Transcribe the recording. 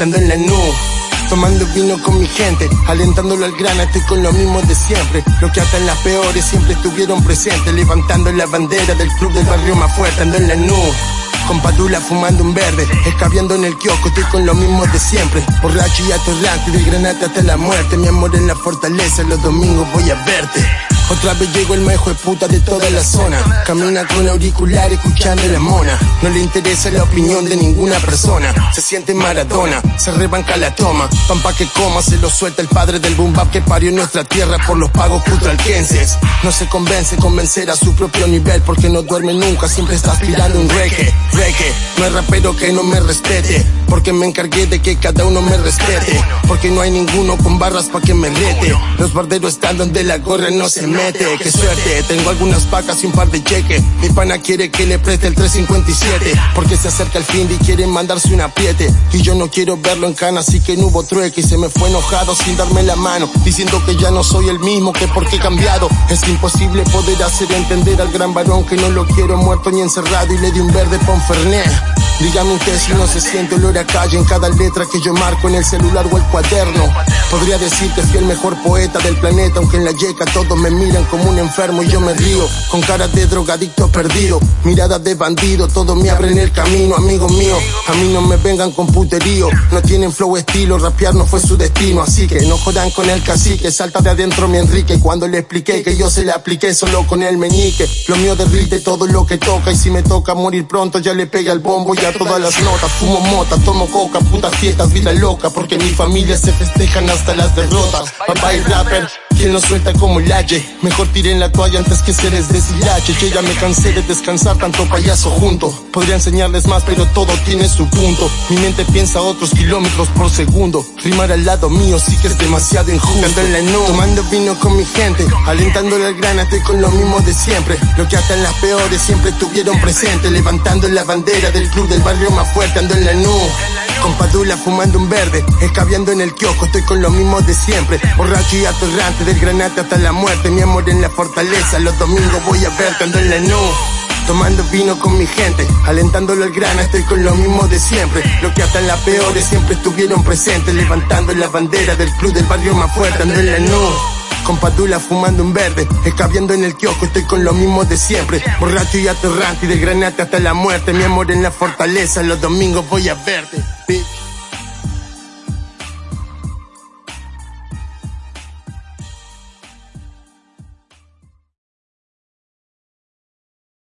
fuerte, ando en la nube. Tomando vino con mi gente, alentándolo al grana, estoy con lo mismo de siempre. Lo que hasta en las peores siempre estuvieron presentes, levantando la bandera del club del barrio más fuerte, ando en la nube. Con padula fumando un verde, escabeando en el kiosco, estoy con lo mismo de siempre. Borracho y atorrante, del granate hasta la muerte. Mi amor en la fortaleza, los domingos voy a verte. Otra vez llegó el mejor puta de toda la zona. Camina con auricular escuchando la mona. No le interesa la opinión de ninguna persona. Se siente Maradona, se rebanca la toma. Pampa que coma, se lo suelta el padre del boom bap que parió nuestra tierra por los pagos putralquenses. No se convence convencer a su propio nivel porque no duerme nunca, siempre está aspirando un reggae. Reggae, no hay rapero que no me respete. Porque me encargué de que cada uno me respete. Porque no hay ninguno con barras pa' que me rete. Los barderos están donde la gorra no se mete. Qué suerte, tengo algunas vacas y un par de cheques. Mi pana quiere que le preste el 357. Porque se acerca el fin y quiere mandarse un apriete. Y yo no quiero verlo en cana, así que no hubo trueque. Y se me fue enojado sin darme la mano. Diciendo que ya no soy el mismo, que porque he cambiado. Es imposible poder hacer entender al gran varón que no lo quiero muerto ni encerrado. Y le di un verde pon Fernet. Dígame usted si no se siente olor a calle en cada letra que yo marco en el celular o el cuaderno. Podría decir que fui el mejor poeta del planeta, aunque en la yeca todos me miran como un enfermo y yo me río. Con cara de drogadicto perdido, mirada de bandido, todo me abre en el camino, amigo mío. A mí no me vengan con puterío, no tienen flow estilo, rapear no fue su destino. Así que no jodan con el cacique, salta de adentro mi Enrique. Cuando le expliqué que yo se le apliqué solo con el meñique, lo mío derrite todo lo que toca y si me toca morir pronto ya le pega el bombo y todas las notas. Fumo mota, tomo coca, putas fiestas, vida loca, porque mi familia se festejan hasta las derrotas. Papá y rapper, quien lo suelta como hache. Mejor tiren la toalla antes que seres deshilache. Yo ya me cansé de descansar tanto payaso junto. Podría enseñarles más, pero todo tiene su punto. Mi mente piensa otros kilómetros por segundo. Rimar al lado mío sí que es demasiado injusto. Ando en la nube, tomando vino con mi gente. Alentándole al grana, estoy con lo mismo de siempre. Lo que hasta en las peores siempre estuvieron presentes. Levantando la bandera del club del barrio más fuerte. Ando en la nube. Con padula fumando un verde, escabeando en el kiosco, estoy con lo mismo de siempre. Borracho y atorrante, del granate hasta la muerte, mi amor en la fortaleza. Los domingos voy a verte, ando en la nube. Tomando vino con mi gente, alentándolo al grana, estoy con lo mismo de siempre. Lo que hasta en las peores siempre estuvieron presentes, levantando la bandera del club del barrio más fuerte, ando en la nube. Con padula fumando un verde, escabeando en el kiosco, estoy con lo mismo de siempre. Borracho y atorrante, y del granate hasta la muerte, mi amor en la fortaleza, los domingos voy a verte.